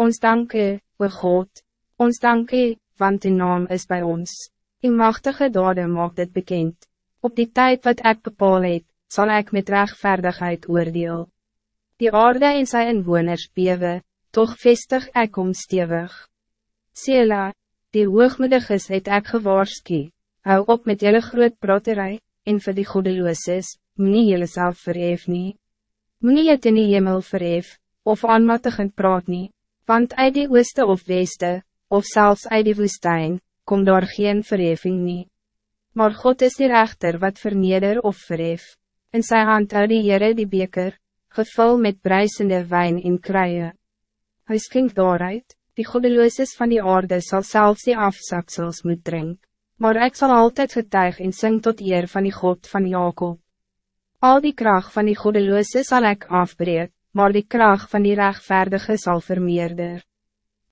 Ons dank u, o God, ons dank u, want uw naam is bij ons. Uw machtige dade maakt het bekend. Op die tijd wat ik bepaal het, zal ik met rechtvaardigheid oordeel. Die aarde en sy inwoners bewe, toch vestig ek om stevig. Sela, die hoogmoediges het ek gewaarski, hou op met jelle groot praterij, en vir die goedelooses, moet jylle self verhef nie. Moet jy het in die hemel verhef, of aanmatigend praat nie, want uit die ooste of weste, of zelfs uit die woestijn, kom daar geen verheffing nie. Maar God is die rechter wat verneder of verhef, in sy hand hou die Heere die beker, gevul met bruisende wijn in kruie. Hy skink daaruit, die godelooses van die aarde zal zelfs die afzaksels moet drink, maar ik zal altijd getuig en sing tot eer van die God van Jacob. Al die kracht van die godelooses zal ik afbreek, maar die kracht van die rechtvaardige zal vermeerder.